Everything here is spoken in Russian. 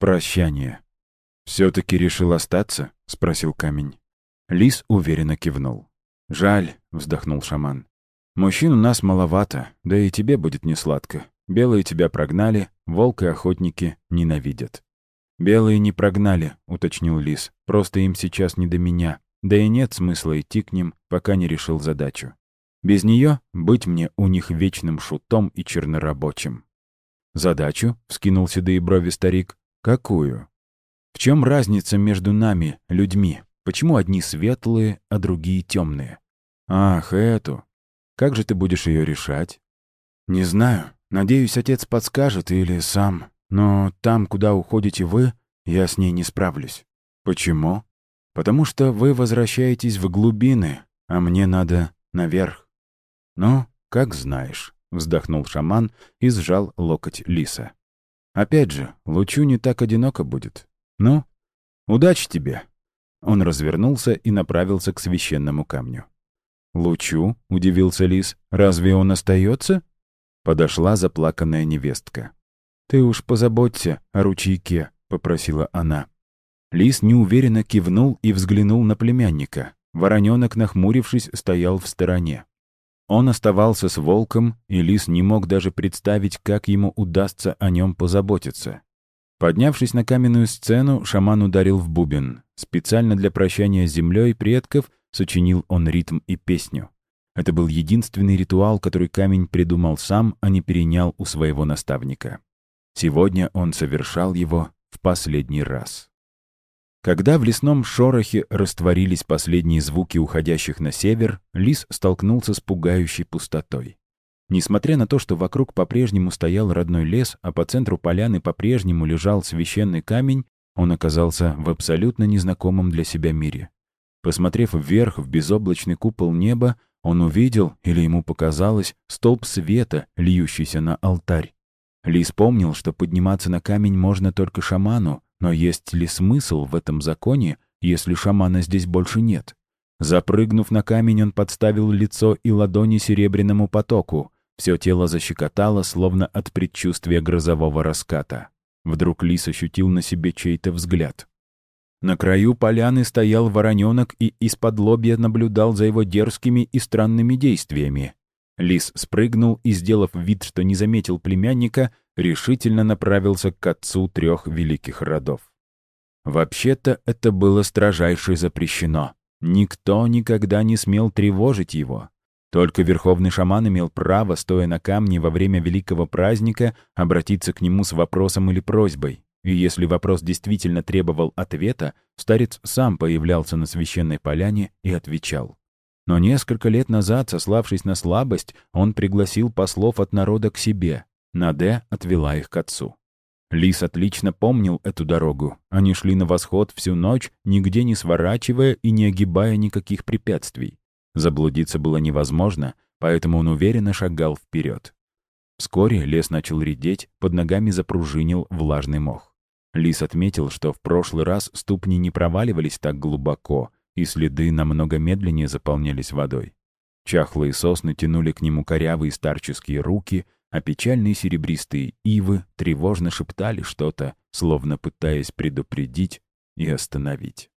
Прощание. «Все-таки решил остаться?» — спросил камень. Лис уверенно кивнул. «Жаль», — вздохнул шаман. «Мужчин у нас маловато, да и тебе будет несладко. Белые тебя прогнали, волк и охотники ненавидят». «Белые не прогнали», — уточнил Лис. «Просто им сейчас не до меня. Да и нет смысла идти к ним, пока не решил задачу. Без нее быть мне у них вечным шутом и чернорабочим». «Задачу?» — вскинул седые брови старик. «Какую?» «В чем разница между нами, людьми? Почему одни светлые, а другие темные?» «Ах, эту. Как же ты будешь ее решать?» «Не знаю. Надеюсь, отец подскажет или сам. Но там, куда уходите вы, я с ней не справлюсь. Почему? Потому что вы возвращаетесь в глубины, а мне надо наверх. Ну, как знаешь, вздохнул шаман и сжал локоть лиса. Опять же, лучу не так одиноко будет. Ну, удачи тебе. Он развернулся и направился к священному камню. «Лучу?» — удивился лис. «Разве он остается? Подошла заплаканная невестка. «Ты уж позаботься о ручейке», — попросила она. Лис неуверенно кивнул и взглянул на племянника. Вороненок, нахмурившись, стоял в стороне. Он оставался с волком, и лис не мог даже представить, как ему удастся о нем позаботиться. Поднявшись на каменную сцену, шаман ударил в бубен. Специально для прощания с землей предков сочинил он ритм и песню. Это был единственный ритуал, который камень придумал сам, а не перенял у своего наставника. Сегодня он совершал его в последний раз. Когда в лесном шорохе растворились последние звуки уходящих на север, лис столкнулся с пугающей пустотой. Несмотря на то, что вокруг по-прежнему стоял родной лес, а по центру поляны по-прежнему лежал священный камень, он оказался в абсолютно незнакомом для себя мире. Посмотрев вверх в безоблачный купол неба, он увидел, или ему показалось, столб света, льющийся на алтарь. Лис помнил, что подниматься на камень можно только шаману, но есть ли смысл в этом законе, если шамана здесь больше нет? Запрыгнув на камень, он подставил лицо и ладони серебряному потоку. Все тело защекотало, словно от предчувствия грозового раската. Вдруг лис ощутил на себе чей-то взгляд. На краю поляны стоял вороненок и из-под лобья наблюдал за его дерзкими и странными действиями. Лис спрыгнул и, сделав вид, что не заметил племянника, решительно направился к отцу трех великих родов. Вообще-то это было строжайше запрещено. Никто никогда не смел тревожить его. Только верховный шаман имел право, стоя на камне во время великого праздника, обратиться к нему с вопросом или просьбой. И если вопрос действительно требовал ответа, старец сам появлялся на священной поляне и отвечал. Но несколько лет назад, сославшись на слабость, он пригласил послов от народа к себе. Наде отвела их к отцу. Лис отлично помнил эту дорогу. Они шли на восход всю ночь, нигде не сворачивая и не огибая никаких препятствий. Заблудиться было невозможно, поэтому он уверенно шагал вперед. Вскоре лес начал редеть, под ногами запружинил влажный мох. Лис отметил, что в прошлый раз ступни не проваливались так глубоко, и следы намного медленнее заполнялись водой. Чахлые сосны тянули к нему корявые старческие руки, а печальные серебристые ивы тревожно шептали что-то, словно пытаясь предупредить и остановить.